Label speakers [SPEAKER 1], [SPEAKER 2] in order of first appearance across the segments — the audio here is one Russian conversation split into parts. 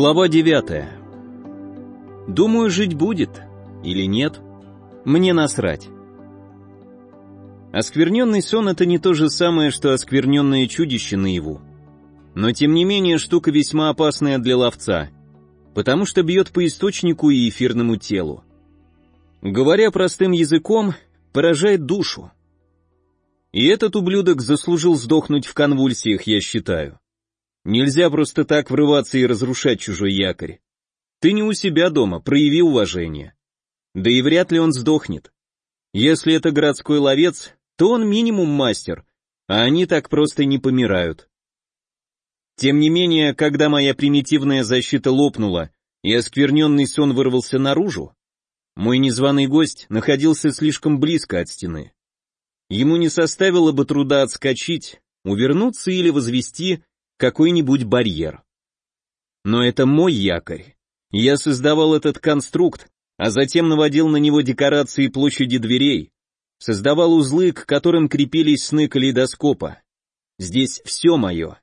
[SPEAKER 1] Глава 9. Думаю, жить будет. Или нет. Мне насрать. Оскверненный сон — это не то же самое, что оскверненное чудище наяву. Но тем не менее штука весьма опасная для ловца, потому что бьет по источнику и эфирному телу. Говоря простым языком, поражает душу. И этот ублюдок заслужил сдохнуть в конвульсиях, я считаю. Нельзя просто так врываться и разрушать чужой якорь. Ты не у себя дома, прояви уважение. Да и вряд ли он сдохнет. Если это городской ловец, то он минимум мастер, а они так просто не помирают. Тем не менее, когда моя примитивная защита лопнула и оскверненный сон вырвался наружу, мой незваный гость находился слишком близко от стены. Ему не составило бы труда отскочить, увернуться или возвести какой-нибудь барьер. Но это мой якорь. Я создавал этот конструкт, а затем наводил на него декорации площади дверей, создавал узлы, к которым крепились сны калейдоскопа. Здесь все мое.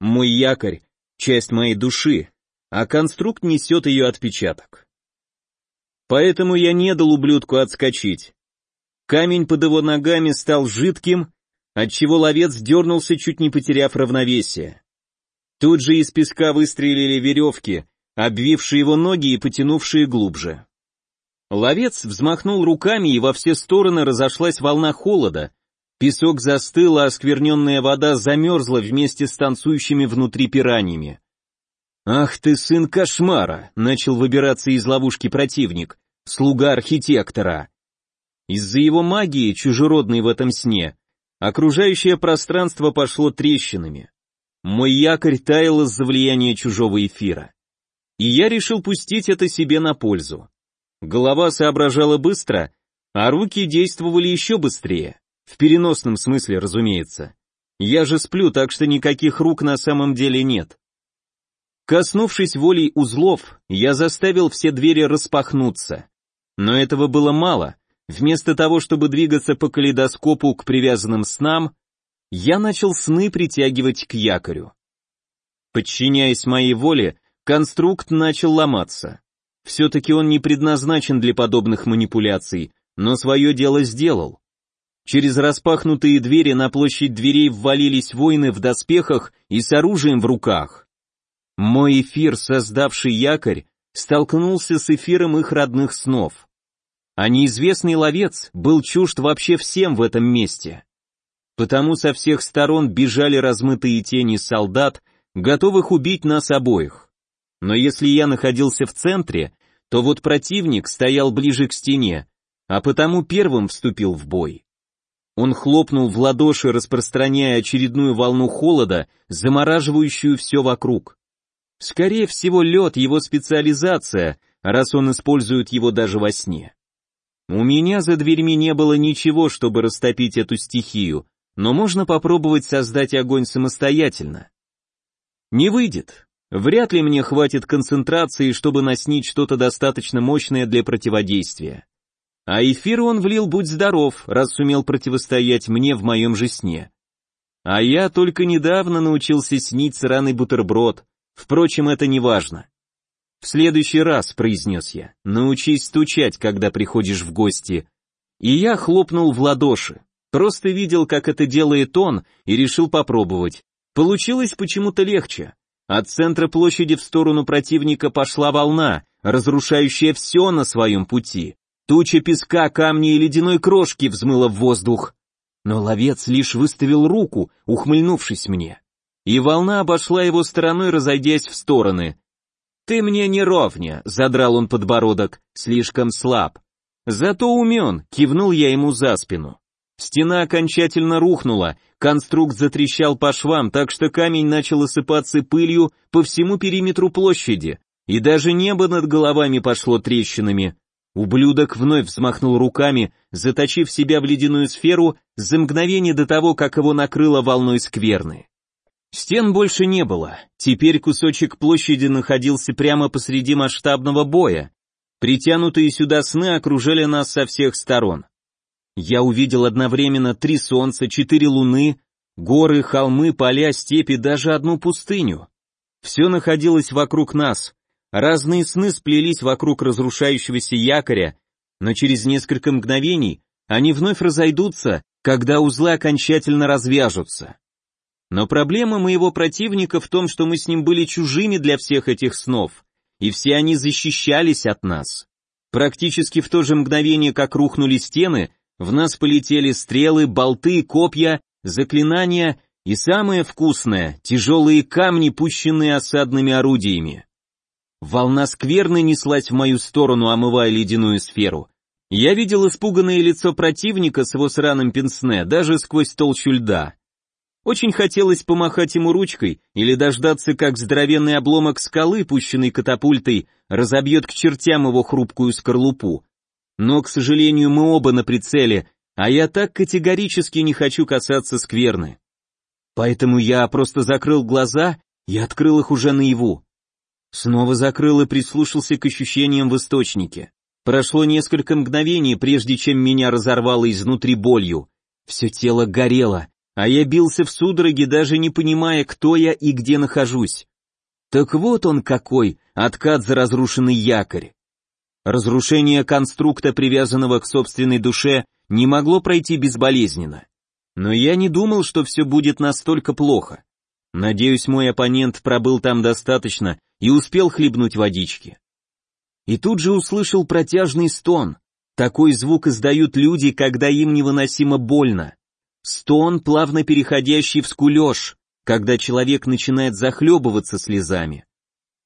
[SPEAKER 1] Мой якорь — часть моей души, а конструкт несет ее отпечаток. Поэтому я не дал ублюдку отскочить. Камень под его ногами стал жидким, отчего ловец дернулся, чуть не потеряв равновесие. Тут же из песка выстрелили веревки, обвившие его ноги и потянувшие глубже. Ловец взмахнул руками, и во все стороны разошлась волна холода. Песок застыл, а оскверненная вода замерзла вместе с танцующими внутри пираньями. «Ах ты, сын кошмара!» — начал выбираться из ловушки противник, слуга архитектора. Из-за его магии, чужеродной в этом сне, окружающее пространство пошло трещинами. Мой якорь таял из-за влияния чужого эфира. И я решил пустить это себе на пользу. Голова соображала быстро, а руки действовали еще быстрее. В переносном смысле, разумеется. Я же сплю, так что никаких рук на самом деле нет. Коснувшись волей узлов, я заставил все двери распахнуться. Но этого было мало. Вместо того, чтобы двигаться по калейдоскопу к привязанным снам, я начал сны притягивать к якорю. Подчиняясь моей воле, конструкт начал ломаться. Все-таки он не предназначен для подобных манипуляций, но свое дело сделал. Через распахнутые двери на площадь дверей ввалились воины в доспехах и с оружием в руках. Мой эфир, создавший якорь, столкнулся с эфиром их родных снов. А неизвестный ловец был чужд вообще всем в этом месте. Потому со всех сторон бежали размытые тени солдат, готовых убить нас обоих. Но если я находился в центре, то вот противник стоял ближе к стене, а потому первым вступил в бой. Он хлопнул в ладоши, распространяя очередную волну холода, замораживающую все вокруг. Скорее всего, лед — его специализация, раз он использует его даже во сне. У меня за дверьми не было ничего, чтобы растопить эту стихию, но можно попробовать создать огонь самостоятельно. Не выйдет. Вряд ли мне хватит концентрации, чтобы наснить что-то достаточно мощное для противодействия. А эфир он влил будь здоров, раз сумел противостоять мне в моем же сне. А я только недавно научился снить сраный бутерброд, впрочем, это не важно. «В следующий раз», — произнес я, — «научись стучать, когда приходишь в гости». И я хлопнул в ладоши. Просто видел, как это делает он, и решил попробовать. Получилось почему-то легче. От центра площади в сторону противника пошла волна, разрушающая все на своем пути. Туча песка, камней и ледяной крошки взмыла в воздух. Но ловец лишь выставил руку, ухмыльнувшись мне. И волна обошла его стороной, разойдясь в стороны. «Ты мне не ровня», — задрал он подбородок, — «слишком слаб». «Зато умен», — кивнул я ему за спину. Стена окончательно рухнула, конструкт затрещал по швам, так что камень начал осыпаться пылью по всему периметру площади, и даже небо над головами пошло трещинами. Ублюдок вновь взмахнул руками, заточив себя в ледяную сферу за мгновение до того, как его накрыло волной скверны. Стен больше не было, теперь кусочек площади находился прямо посреди масштабного боя. Притянутые сюда сны окружали нас со всех сторон. Я увидел одновременно три солнца, четыре луны, горы, холмы, поля, степи, даже одну пустыню. Все находилось вокруг нас. Разные сны сплелись вокруг разрушающегося якоря, но через несколько мгновений они вновь разойдутся, когда узлы окончательно развяжутся. Но проблема моего противника в том, что мы с ним были чужими для всех этих снов, и все они защищались от нас. Практически в то же мгновение, как рухнули стены, в нас полетели стрелы, болты, копья, заклинания и самое вкусное — тяжелые камни, пущенные осадными орудиями. Волна скверны неслась в мою сторону, омывая ледяную сферу. Я видел испуганное лицо противника с его сраным пенсне даже сквозь толщу льда. Очень хотелось помахать ему ручкой или дождаться, как здоровенный обломок скалы, пущенный катапультой, разобьет к чертям его хрупкую скорлупу. Но, к сожалению, мы оба на прицеле, а я так категорически не хочу касаться скверны. Поэтому я просто закрыл глаза и открыл их уже наяву. Снова закрыл и прислушался к ощущениям в источнике. Прошло несколько мгновений, прежде чем меня разорвало изнутри болью. Все тело горело, а я бился в судороге, даже не понимая, кто я и где нахожусь. Так вот он какой, откат за разрушенный якорь. Разрушение конструкта, привязанного к собственной душе, не могло пройти безболезненно. Но я не думал, что все будет настолько плохо. Надеюсь, мой оппонент пробыл там достаточно и успел хлебнуть водички. И тут же услышал протяжный стон. Такой звук издают люди, когда им невыносимо больно. Стон, плавно переходящий в скулеж, когда человек начинает захлебываться слезами.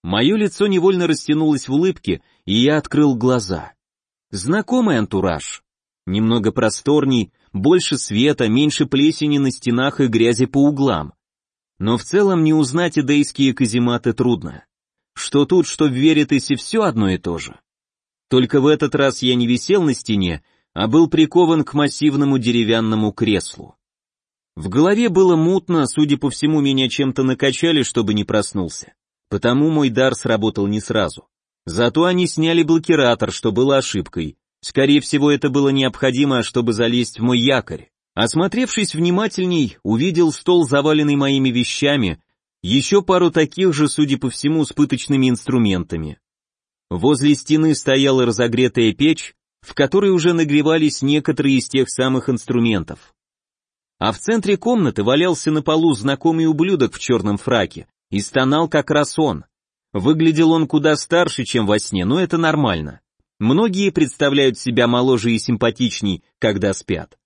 [SPEAKER 1] Мое лицо невольно растянулось в улыбке, и я открыл глаза. Знакомый антураж. Немного просторней, больше света, меньше плесени на стенах и грязи по углам. Но в целом не узнать эдейские казематы трудно. Что тут, что в Веритесе все одно и то же. Только в этот раз я не висел на стене, а был прикован к массивному деревянному креслу. В голове было мутно, судя по всему, меня чем-то накачали, чтобы не проснулся. Потому мой дар сработал не сразу. Зато они сняли блокиратор, что было ошибкой. Скорее всего, это было необходимо, чтобы залезть в мой якорь. Осмотревшись внимательней, увидел стол, заваленный моими вещами, еще пару таких же, судя по всему, с пыточными инструментами. Возле стены стояла разогретая печь, в которой уже нагревались некоторые из тех самых инструментов. А в центре комнаты валялся на полу знакомый ублюдок в черном фраке и стонал как раз он. Выглядел он куда старше, чем во сне, но это нормально. Многие представляют себя моложе и симпатичней, когда спят.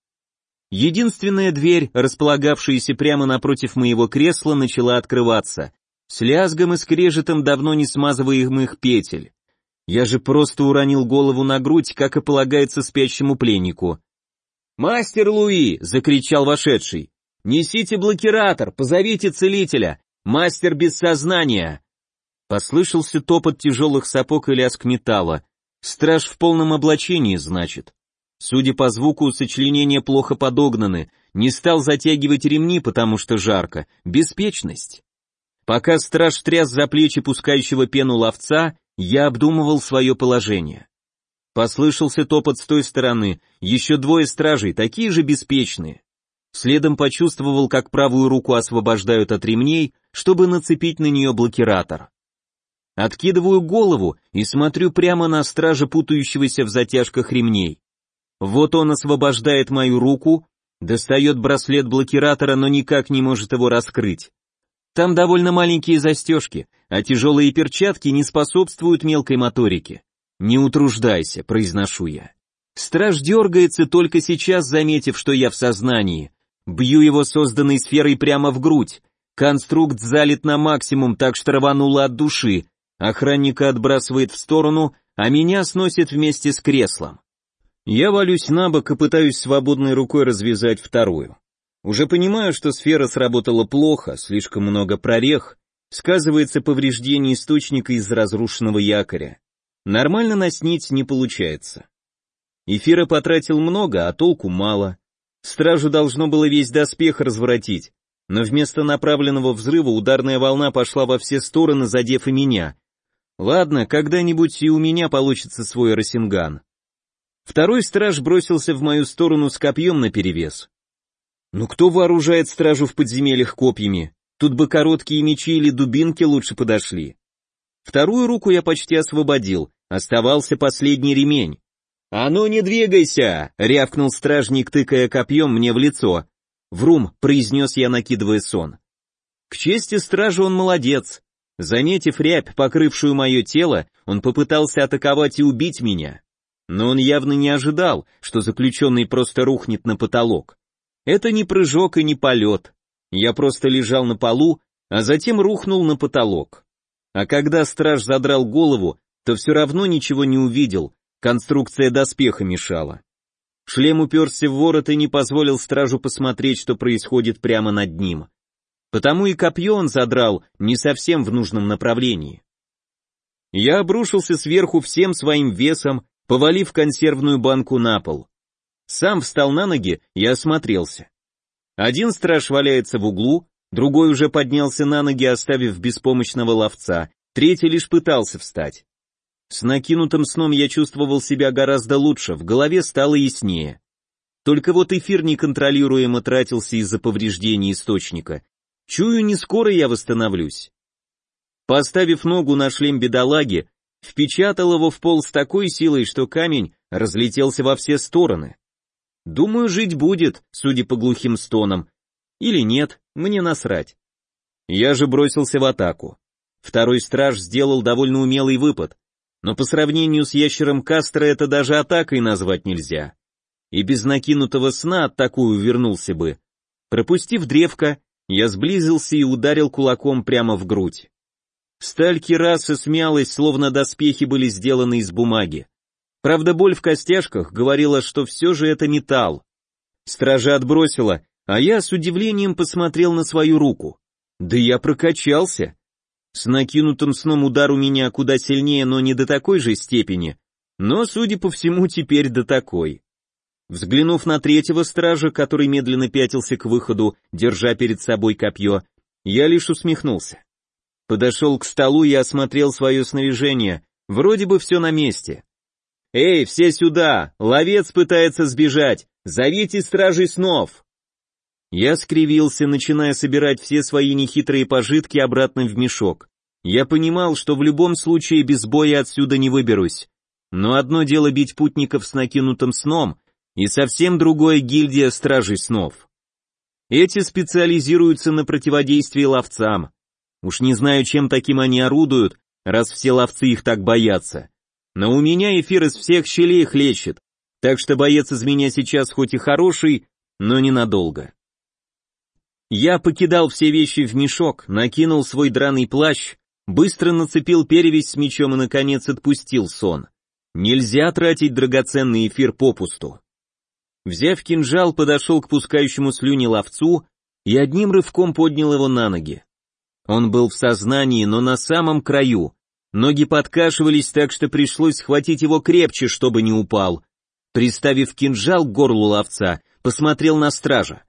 [SPEAKER 1] Единственная дверь, располагавшаяся прямо напротив моего кресла, начала открываться, с лязгом и скрежетом давно не смазываемых петель. Я же просто уронил голову на грудь, как и полагается спящему пленнику. «Мастер Луи!» — закричал вошедший. «Несите блокиратор, позовите целителя! Мастер без сознания!» Послышался топот тяжелых сапог и лязг металла. Страж в полном облачении, значит. Судя по звуку, сочленения плохо подогнаны, не стал затягивать ремни, потому что жарко. Беспечность. Пока страж тряс за плечи пускающего пену ловца, я обдумывал свое положение. Послышался топот с той стороны, еще двое стражей, такие же беспечные. Следом почувствовал, как правую руку освобождают от ремней, чтобы нацепить на нее блокиратор. Откидываю голову и смотрю прямо на стража, путающегося в затяжках ремней. Вот он освобождает мою руку, достает браслет блокиратора, но никак не может его раскрыть. Там довольно маленькие застежки, а тяжелые перчатки не способствуют мелкой моторике. «Не утруждайся», — произношу я. Страж дергается, только сейчас заметив, что я в сознании. Бью его созданной сферой прямо в грудь. Конструкт залит на максимум, так что рвануло от души. Охранника отбрасывает в сторону, а меня сносит вместе с креслом. Я валюсь на бок и пытаюсь свободной рукой развязать вторую. Уже понимаю, что сфера сработала плохо, слишком много прорех, сказывается повреждение источника из разрушенного якоря. Нормально наснить не получается. Эфира потратил много, а толку мало. Стражу должно было весь доспех разворотить, но вместо направленного взрыва ударная волна пошла во все стороны, задев и меня. Ладно, когда-нибудь и у меня получится свой росинган. Второй страж бросился в мою сторону с копьем наперевес. Ну кто вооружает стражу в подземельях копьями? Тут бы короткие мечи или дубинки лучше подошли. Вторую руку я почти освободил, оставался последний ремень. «А ну не двигайся!» — рявкнул стражник, тыкая копьем мне в лицо. «Врум!» — произнес я, накидывая сон. К чести стража он молодец. Заметив рябь, покрывшую мое тело, он попытался атаковать и убить меня. Но он явно не ожидал, что заключенный просто рухнет на потолок. Это не прыжок и не полет. Я просто лежал на полу, а затем рухнул на потолок. А когда страж задрал голову, то все равно ничего не увидел, конструкция доспеха мешала. Шлем уперся в ворот и не позволил стражу посмотреть, что происходит прямо над ним. Потому и копье он задрал не совсем в нужном направлении. Я обрушился сверху всем своим весом, повалив консервную банку на пол. Сам встал на ноги и осмотрелся. Один страж валяется в углу, другой уже поднялся на ноги, оставив беспомощного ловца, третий лишь пытался встать. С накинутым сном я чувствовал себя гораздо лучше, в голове стало яснее. Только вот эфир неконтролируемо тратился из-за повреждений источника. Чую, не скоро я восстановлюсь. Поставив ногу на шлем бедолаги, впечатал его в пол с такой силой, что камень разлетелся во все стороны. Думаю, жить будет, судя по глухим стонам. Или нет, мне насрать. Я же бросился в атаку. Второй страж сделал довольно умелый выпад, но по сравнению с ящером Кастро это даже атакой назвать нельзя. И без накинутого сна от такую вернулся бы. Пропустив древко, я сблизился и ударил кулаком прямо в грудь. Сталь кирасы смялась, словно доспехи были сделаны из бумаги. Правда, боль в костяшках говорила, что все же это металл. Стража отбросила, а я с удивлением посмотрел на свою руку. Да я прокачался. С накинутым сном удар у меня куда сильнее, но не до такой же степени. Но, судя по всему, теперь до такой. Взглянув на третьего стража, который медленно пятился к выходу, держа перед собой копье, я лишь усмехнулся. Подошел к столу и осмотрел свое снаряжение, вроде бы все на месте. «Эй, все сюда! Ловец пытается сбежать! Зовите стражей снов!» Я скривился, начиная собирать все свои нехитрые пожитки обратно в мешок. Я понимал, что в любом случае без боя отсюда не выберусь. Но одно дело бить путников с накинутым сном, и совсем другое гильдия стражей снов. Эти специализируются на противодействии ловцам. Уж не знаю, чем таким они орудуют, раз все ловцы их так боятся. Но у меня эфир из всех щелей хлещет, так что боец из меня сейчас хоть и хороший, но ненадолго. Я покидал все вещи в мешок, накинул свой драный плащ, быстро нацепил перевязь с мечом и, наконец, отпустил сон. Нельзя тратить драгоценный эфир попусту. Взяв кинжал, подошел к пускающему слюни ловцу и одним рывком поднял его на ноги. Он был в сознании, но на самом краю. Ноги подкашивались так, что пришлось схватить его крепче, чтобы не упал. Приставив кинжал к горлу ловца, посмотрел на стража.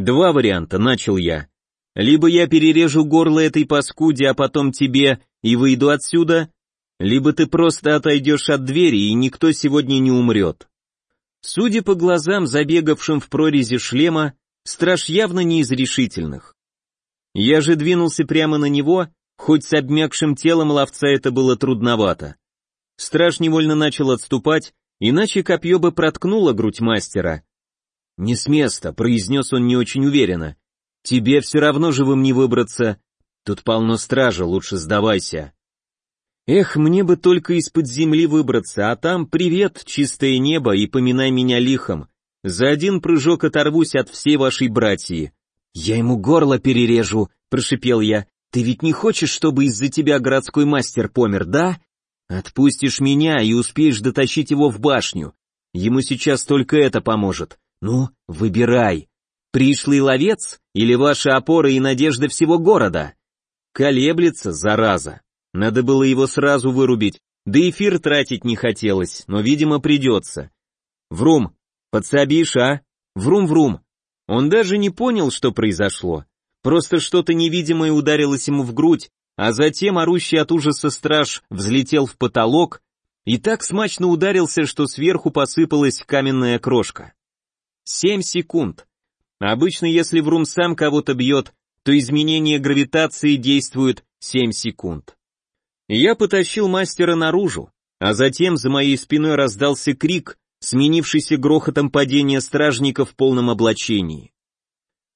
[SPEAKER 1] Два варианта, начал я. Либо я перережу горло этой паскуде, а потом тебе, и выйду отсюда, либо ты просто отойдешь от двери, и никто сегодня не умрет. Судя по глазам, забегавшим в прорези шлема, страж явно не из решительных. Я же двинулся прямо на него, хоть с обмякшим телом ловца это было трудновато. Страж невольно начал отступать, иначе копье бы проткнуло грудь мастера, «Не с места», — произнес он не очень уверенно. «Тебе все равно живым не выбраться. Тут полно стража, лучше сдавайся». Эх, мне бы только из-под земли выбраться, а там привет, чистое небо, и поминай меня лихом. За один прыжок оторвусь от всей вашей братьи. Я ему горло перережу, прошипел я. Ты ведь не хочешь, чтобы из-за тебя городской мастер помер, да? Отпустишь меня и успеешь дотащить его в башню. Ему сейчас только это поможет. Ну, выбирай. Пришлый ловец или ваша опора и надежда всего города? Колеблется, зараза. Надо было его сразу вырубить, да эфир тратить не хотелось, но, видимо, придется. Врум, подсобишь, а? Врум-врум. Он даже не понял, что произошло. Просто что-то невидимое ударилось ему в грудь, а затем орущий от ужаса страж взлетел в потолок и так смачно ударился, что сверху посыпалась каменная крошка. Семь секунд. Обычно, если Врум сам кого-то бьет, то изменение гравитации действует 7 секунд. Я потащил мастера наружу, а затем за моей спиной раздался крик, сменившийся грохотом падения стражника в полном облачении.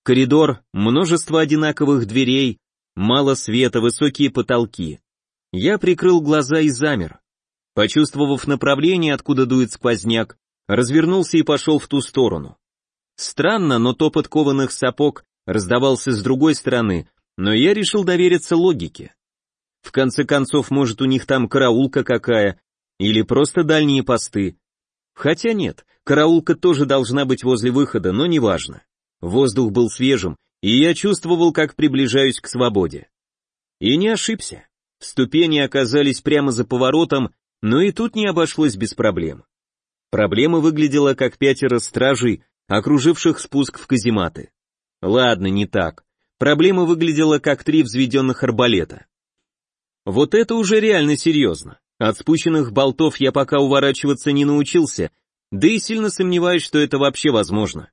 [SPEAKER 1] Коридор, множество одинаковых дверей, мало света, высокие потолки. Я прикрыл глаза и замер. Почувствовав направление, откуда дует сквозняк, развернулся и пошел в ту сторону. Странно, но топот кованых сапог раздавался с другой стороны, но я решил довериться логике. В конце концов, может, у них там караулка какая, или просто дальние посты. Хотя нет, караулка тоже должна быть возле выхода, но неважно. Воздух был свежим, и я чувствовал, как приближаюсь к свободе. И не ошибся. Ступени оказались прямо за поворотом, но и тут не обошлось без проблем. Проблема выглядела как пятеро стражей, окруживших спуск в казематы. Ладно, не так. Проблема выглядела как три взведенных арбалета. Вот это уже реально серьезно. От спущенных болтов я пока уворачиваться не научился, да и сильно сомневаюсь, что это вообще возможно.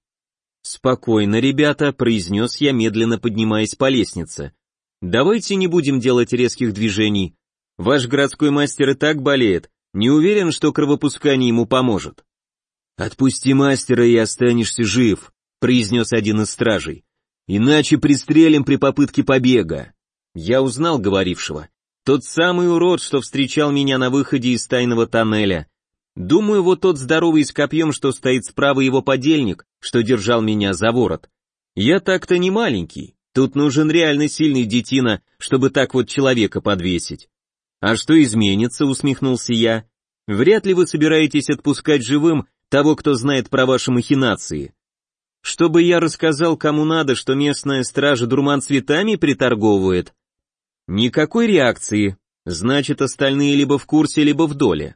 [SPEAKER 1] «Спокойно, ребята», — произнес я, медленно поднимаясь по лестнице. «Давайте не будем делать резких движений. Ваш городской мастер и так болеет, не уверен, что кровопускание ему поможет». «Отпусти мастера и останешься жив», — произнес один из стражей. «Иначе пристрелим при попытке побега». Я узнал говорившего. Тот самый урод, что встречал меня на выходе из тайного тоннеля. Думаю, вот тот здоровый с копьем, что стоит справа его подельник, что держал меня за ворот. Я так-то не маленький, тут нужен реально сильный детина, чтобы так вот человека подвесить. А что изменится, усмехнулся я. Вряд ли вы собираетесь отпускать живым того, кто знает про ваши махинации. Чтобы я рассказал кому надо, что местная стража дурман цветами приторговывает. Никакой реакции, значит остальные либо в курсе, либо в доле.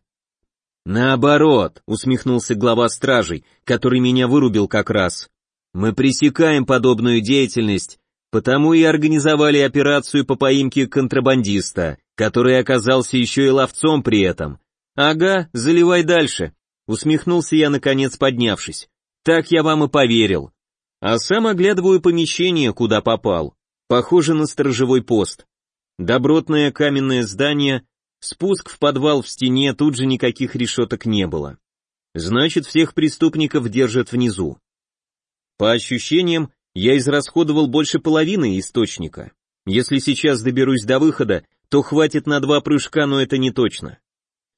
[SPEAKER 1] «Наоборот», — усмехнулся глава стражей, который меня вырубил как раз. «Мы пресекаем подобную деятельность, потому и организовали операцию по поимке контрабандиста, который оказался еще и ловцом при этом. Ага, заливай дальше», — усмехнулся я, наконец поднявшись. «Так я вам и поверил. А сам оглядываю помещение, куда попал. Похоже на сторожевой пост. Добротное каменное здание Спуск в подвал в стене, тут же никаких решеток не было. Значит, всех преступников держат внизу. По ощущениям, я израсходовал больше половины источника. Если сейчас доберусь до выхода, то хватит на два прыжка, но это не точно.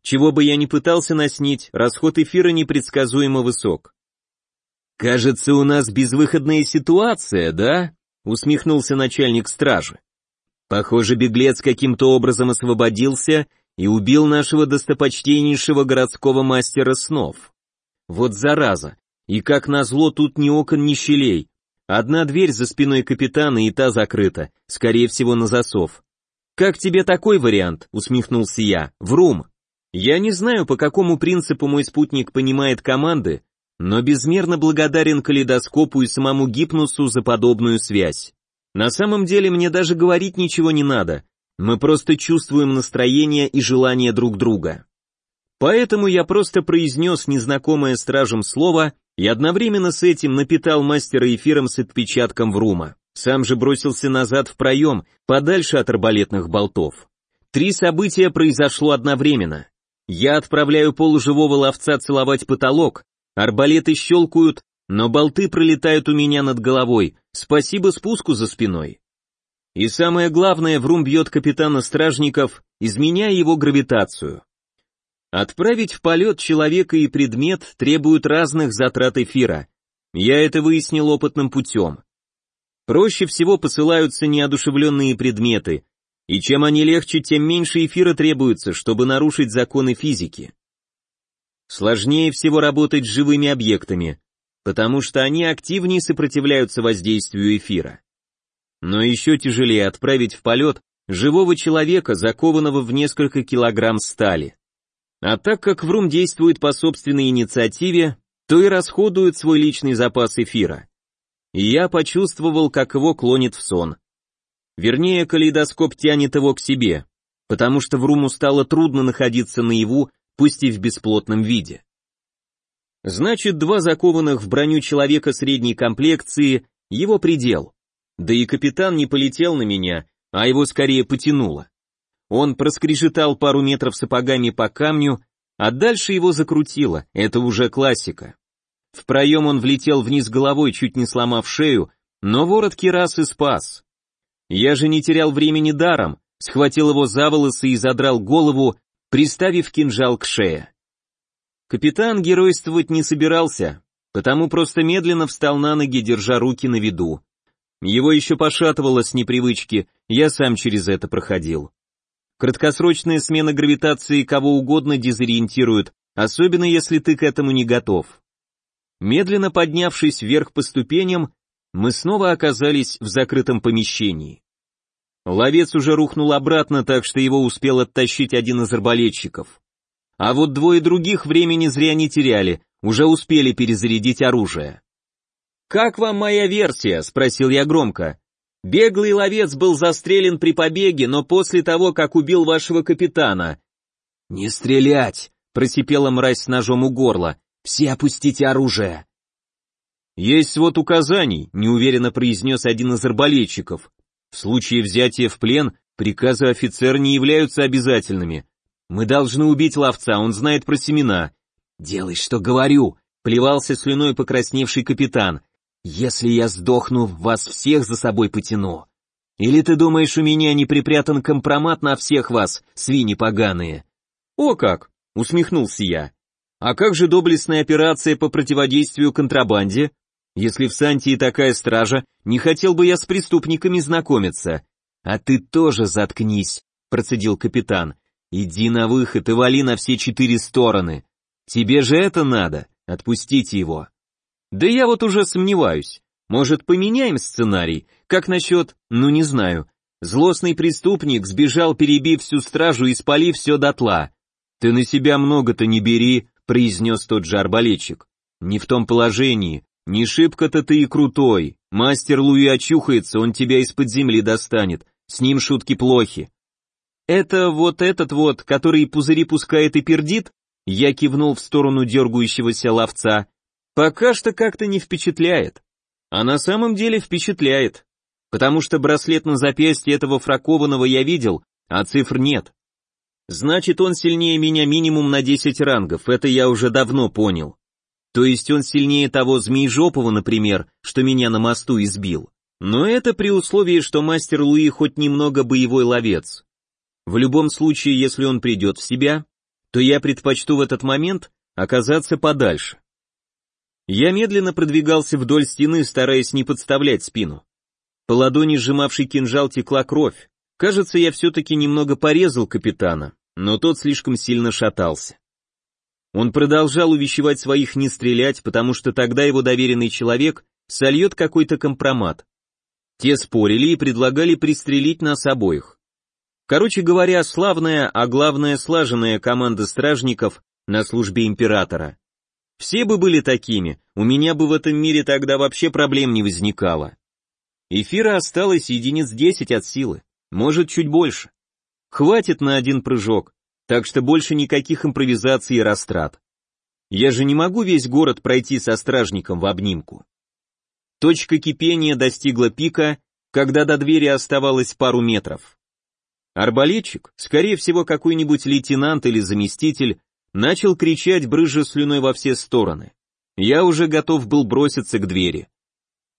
[SPEAKER 1] Чего бы я ни пытался наснить, расход эфира непредсказуемо высок. «Кажется, у нас безвыходная ситуация, да?» — усмехнулся начальник стражи. Похоже, беглец каким-то образом освободился и убил нашего достопочтеннейшего городского мастера снов. Вот зараза, и как назло тут ни окон, ни щелей. Одна дверь за спиной капитана и та закрыта, скорее всего на засов. «Как тебе такой вариант?» — усмехнулся я. «Врум». Я не знаю, по какому принципу мой спутник понимает команды, но безмерно благодарен калейдоскопу и самому гипнусу за подобную связь. На самом деле мне даже говорить ничего не надо, мы просто чувствуем настроение и желание друг друга. Поэтому я просто произнес незнакомое стражем слово и одновременно с этим напитал мастера эфиром с отпечатком Врума. Сам же бросился назад в проем, подальше от арбалетных болтов. Три события произошло одновременно. Я отправляю полуживого ловца целовать потолок, арбалеты щелкают, но болты пролетают у меня над головой, спасибо спуску за спиной. И самое главное, Врум бьет капитана стражников, изменяя его гравитацию. Отправить в полет человека и предмет требует разных затрат эфира. Я это выяснил опытным путем. Проще всего посылаются неодушевленные предметы, и чем они легче, тем меньше эфира требуется, чтобы нарушить законы физики. Сложнее всего работать с живыми объектами, потому что они активнее сопротивляются воздействию эфира. Но еще тяжелее отправить в полет живого человека, закованного в несколько килограмм стали. А так как Врум действует по собственной инициативе, то и расходует свой личный запас эфира. И я почувствовал, как его клонит в сон. Вернее, калейдоскоп тянет его к себе, потому что Вруму стало трудно находиться наяву, пусть и в бесплотном виде. Значит, два закованных в броню человека средней комплекции – его предел. Да и капитан не полетел на меня, а его скорее потянуло. Он проскрежетал пару метров сапогами по камню, а дальше его закрутило, это уже классика. В проем он влетел вниз головой, чуть не сломав шею, но ворот кирасы спас. Я же не терял времени даром, схватил его за волосы и задрал голову, приставив кинжал к шее. Капитан геройствовать не собирался, потому просто медленно встал на ноги, держа руки на виду. Его еще пошатывало с непривычки, я сам через это проходил. Краткосрочная смена гравитации кого угодно дезориентирует, особенно если ты к этому не готов. Медленно поднявшись вверх по ступеням, мы снова оказались в закрытом помещении. Ловец уже рухнул обратно, так что его успел оттащить один из арбалетчиков. А вот двое других времени зря не теряли, уже успели перезарядить оружие. «Как вам моя версия?» — спросил я громко. «Беглый ловец был застрелен при побеге, но после того, как убил вашего капитана». «Не стрелять!» — просипела мразь с ножом у горла. «Все опустите оружие!» «Есть вот указаний», — неуверенно произнес один из арбалетчиков. «В случае взятия в плен приказы офицера не являются обязательными. Мы должны убить ловца, он знает про семена». «Делай, что говорю», — плевался слюной покрасневший капитан. «Если я сдохну, вас всех за собой потяну. Или ты думаешь, у меня не припрятан компромат на всех вас, свиньи поганые?» «О как!» — усмехнулся я. «А как же доблестная операция по противодействию контрабанде? Если в Сантии такая стража, не хотел бы я с преступниками знакомиться». «А ты тоже заткнись», — процедил капитан. «Иди на выход и вали на все четыре стороны. Тебе же это надо, отпустите его». «Да я вот уже сомневаюсь. Может, поменяем сценарий? Как насчет, ну не знаю, злостный преступник сбежал, перебив всю стражу и спалив все дотла. Ты на себя много-то не бери», — произнес тот же арбалетчик. «Не в том положении. Не шибко-то ты и крутой. Мастер Луи очухается, он тебя из-под земли достанет. С ним шутки плохи. Это вот этот вот, который пузыри пускает и пердит? Я кивнул в сторону дергающегося ловца. Пока что как-то не впечатляет. А на самом деле впечатляет. Потому что браслет на запястье этого фракованного я видел, а цифр нет. Значит, он сильнее меня минимум на 10 рангов, это я уже давно понял. То есть он сильнее того Змеежопова, например, что меня на мосту избил. Но это при условии, что мастер Луи хоть немного боевой ловец. В любом случае, если он придет в себя, то я предпочту в этот момент оказаться подальше. Я медленно продвигался вдоль стены, стараясь не подставлять спину. По ладони, сжимавшей кинжал, текла кровь. Кажется, я все-таки немного порезал капитана, но тот слишком сильно шатался. Он продолжал увещевать своих не стрелять, потому что тогда его доверенный человек сольет какой-то компромат. Те спорили и предлагали пристрелить нас обоих. Короче говоря, славная, а главное слаженная команда стражников на службе императора. Все бы были такими, у меня бы в этом мире тогда вообще проблем не возникало. Эфира осталось единиц десять от силы, может чуть больше. Хватит на один прыжок, так что больше никаких импровизаций и растрат. Я же не могу весь город пройти со стражником в обнимку. Точка кипения достигла пика, когда до двери оставалось пару метров. Арбалетчик, скорее всего какой-нибудь лейтенант или заместитель, начал кричать, брызжа слюной во все стороны. Я уже готов был броситься к двери.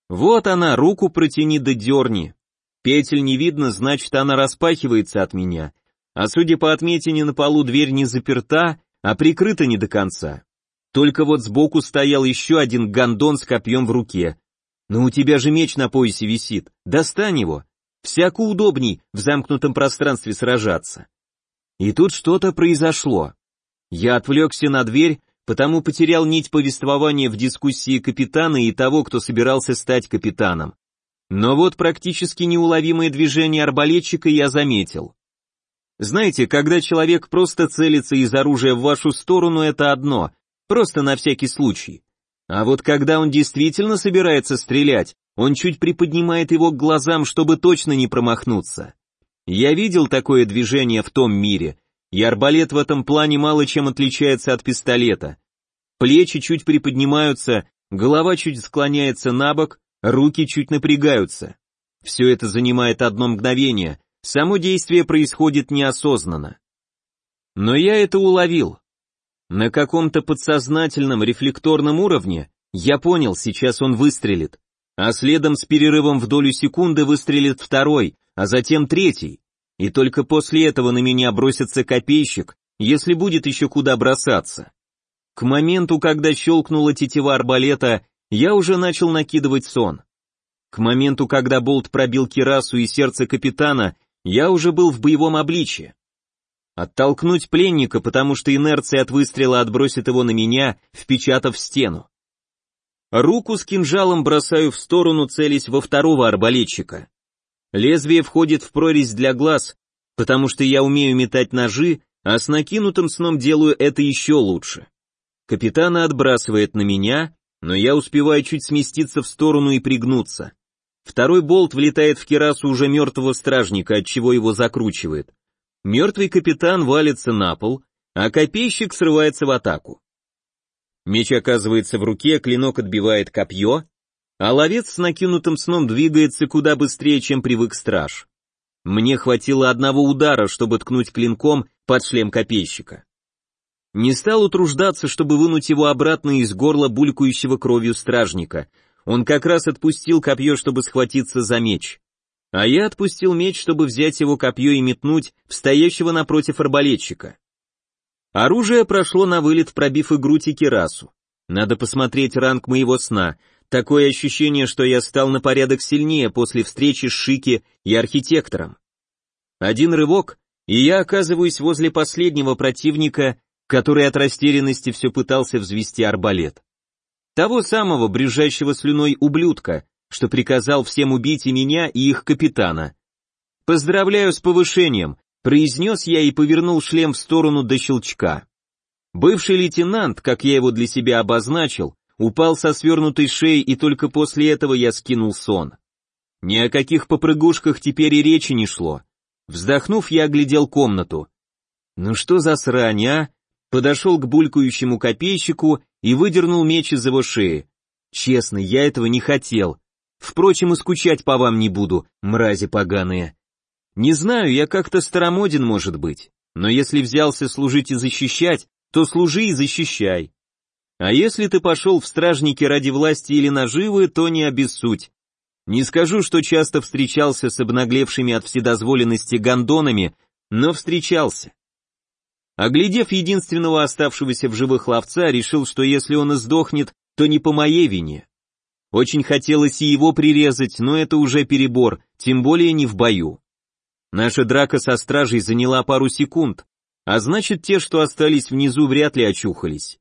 [SPEAKER 1] Вот она, руку протяни да дерни. Петель не видно, значит она распахивается от меня. А судя по отметине на полу, дверь не заперта, а прикрыта не до конца. Только вот сбоку стоял еще один гондон с копьем в руке. «Ну у тебя же меч на поясе висит, достань его!» Всяко удобней в замкнутом пространстве сражаться. И тут что-то произошло. Я отвлекся на дверь, потому потерял нить повествования в дискуссии капитана и того, кто собирался стать капитаном. Но вот практически неуловимое движение арбалетчика я заметил. Знаете, когда человек просто целится из оружия в вашу сторону, это одно, просто на всякий случай. А вот когда он действительно собирается стрелять, он чуть приподнимает его к глазам, чтобы точно не промахнуться. Я видел такое движение в том мире, и арбалет в этом плане мало чем отличается от пистолета. Плечи чуть приподнимаются, голова чуть склоняется на бок, руки чуть напрягаются. Все это занимает одно мгновение, само действие происходит неосознанно. Но я это уловил. На каком-то подсознательном рефлекторном уровне я понял, сейчас он выстрелит, а следом с перерывом в долю секунды выстрелит второй, а затем третий. И только после этого на меня бросится копейщик, если будет еще куда бросаться. К моменту, когда щелкнула тетива арбалета, я уже начал накидывать сон. К моменту, когда болт пробил кирасу и сердце капитана, я уже был в боевом обличье. Оттолкнуть пленника, потому что инерция от выстрела отбросит его на меня, впечатав стену. Руку с кинжалом бросаю в сторону, целясь во второго арбалетчика. Лезвие входит в прорезь для глаз, потому что я умею метать ножи, а с накинутым сном делаю это еще лучше. Капитана отбрасывает на меня, но я успеваю чуть сместиться в сторону и пригнуться. Второй болт влетает в кирасу уже мертвого стражника, от чего его закручивает. Мертвый капитан валится на пол, а копейщик срывается в атаку. Меч оказывается в руке, клинок отбивает копье, а ловец с накинутым сном двигается куда быстрее, чем привык страж. Мне хватило одного удара, чтобы ткнуть клинком под шлем копейщика. Не стал утруждаться, чтобы вынуть его обратно из горла булькающего кровью стражника. Он как раз отпустил копье, чтобы схватиться за меч. А я отпустил меч, чтобы взять его копье и метнуть в стоящего напротив арбалетчика. Оружие прошло на вылет, пробив и грудь и кирасу. Надо посмотреть ранг моего сна. Такое ощущение, что я стал на порядок сильнее после встречи с Шики и архитектором. Один рывок, и я оказываюсь возле последнего противника, который от растерянности все пытался взвести арбалет. Того самого, брюжащего слюной ублюдка, что приказал всем убить и меня, и их капитана. «Поздравляю с повышением», — произнес я и повернул шлем в сторону до щелчка. Бывший лейтенант, как я его для себя обозначил, упал со свернутой шеей, и только после этого я скинул сон. Ни о каких попрыгушках теперь и речи не шло. Вздохнув, я оглядел комнату. Ну что за срань, а? Подошел к булькающему копейщику и выдернул меч из его шеи. Честно, я этого не хотел. Впрочем, и скучать по вам не буду, мрази поганые. Не знаю, я как-то старомоден, может быть, но если взялся служить и защищать, то служи и защищай. А если ты пошел в стражники ради власти или наживы, то не обессудь. Не скажу, что часто встречался с обнаглевшими от вседозволенности гондонами, но встречался. Оглядев единственного оставшегося в живых ловца, решил, что если он и сдохнет, то не по моей вине. Очень хотелось и его прирезать, но это уже перебор, тем более не в бою. Наша драка со стражей заняла пару секунд, а значит те, что остались внизу, вряд ли очухались.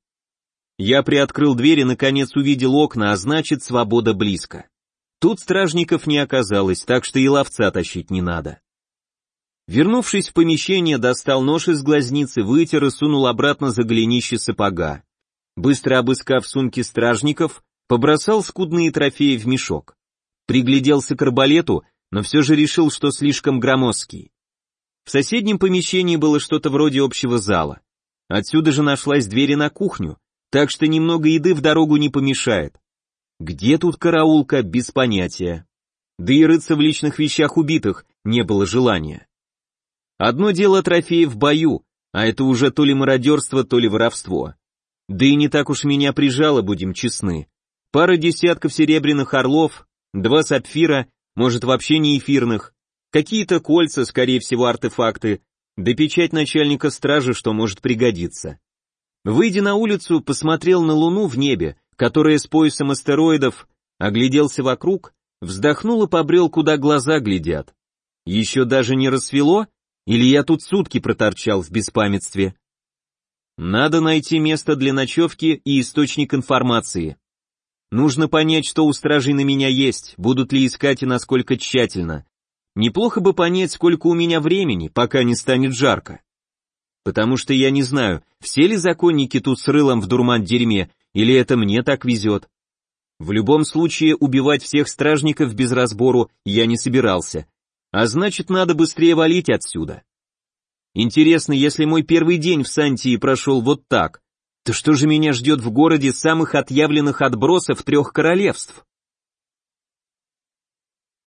[SPEAKER 1] Я приоткрыл дверь и наконец увидел окна, а значит свобода близко. Тут стражников не оказалось, так что и ловца тащить не надо. Вернувшись в помещение, достал нож из глазницы, вытер и сунул обратно за голенище сапога. Быстро обыскав сумки стражников, побросал скудные трофеи в мешок. Пригляделся к арбалету, но все же решил, что слишком громоздкий. В соседнем помещении было что-то вроде общего зала. Отсюда же нашлась дверь на кухню, так что немного еды в дорогу не помешает. Где тут караулка, без понятия. Да и рыться в личных вещах убитых не было желания. Одно дело трофеи в бою, а это уже то ли мародерство, то ли воровство. Да и не так уж меня прижало, будем честны. Пара десятков серебряных орлов, два сапфира, может вообще не эфирных, какие-то кольца, скорее всего артефакты, да печать начальника стражи, что может пригодиться. Выйдя на улицу, посмотрел на луну в небе, которая с поясом астероидов, огляделся вокруг, вздохнул и побрел, куда глаза глядят. Еще даже не рассвело, или я тут сутки проторчал в беспамятстве? Надо найти место для ночевки и источник информации. Нужно понять, что у стражей на меня есть, будут ли искать и насколько тщательно. Неплохо бы понять, сколько у меня времени, пока не станет жарко. Потому что я не знаю, все ли законники тут с рылом в дурман-дерьме, или это мне так везет. В любом случае, убивать всех стражников без разбору я не собирался, а значит, надо быстрее валить отсюда. Интересно, если мой первый день в Сантии прошел вот так, то что же меня ждет в городе самых отъявленных отбросов трех королевств?